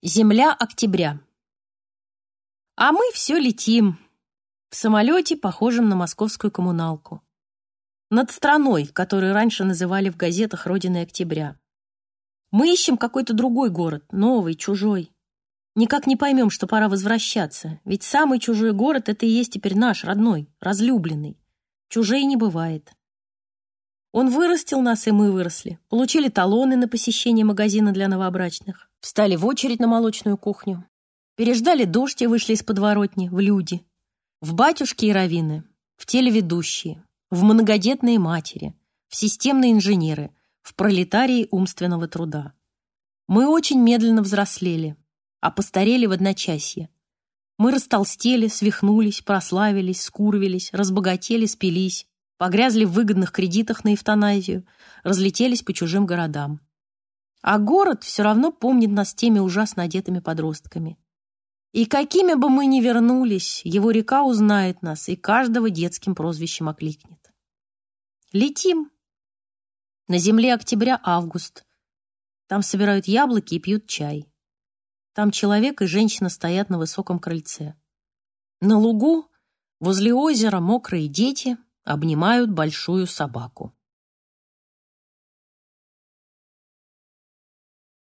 Земля октября. А мы все летим. В самолете, похожем на московскую коммуналку. Над страной, которую раньше называли в газетах «Родиной октября». Мы ищем какой-то другой город, новый, чужой. Никак не поймем, что пора возвращаться, ведь самый чужой город — это и есть теперь наш, родной, разлюбленный. Чужей не бывает. Он вырастил нас, и мы выросли. Получили талоны на посещение магазина для новобрачных. Встали в очередь на молочную кухню. Переждали дождь и вышли из подворотни в люди. В батюшки и равины, в телеведущие, в многодетные матери, в системные инженеры, в пролетарии умственного труда. Мы очень медленно взрослели, а постарели в одночасье. Мы растолстели, свихнулись, прославились, скурвились, разбогатели, спились, погрязли в выгодных кредитах на эвтаназию, разлетелись по чужим городам. А город все равно помнит нас теми ужасно одетыми подростками. И какими бы мы ни вернулись, его река узнает нас и каждого детским прозвищем окликнет. Летим. На земле октября-август. Там собирают яблоки и пьют чай. Там человек и женщина стоят на высоком крыльце. На лугу, возле озера, мокрые дети — обнимают большую собаку.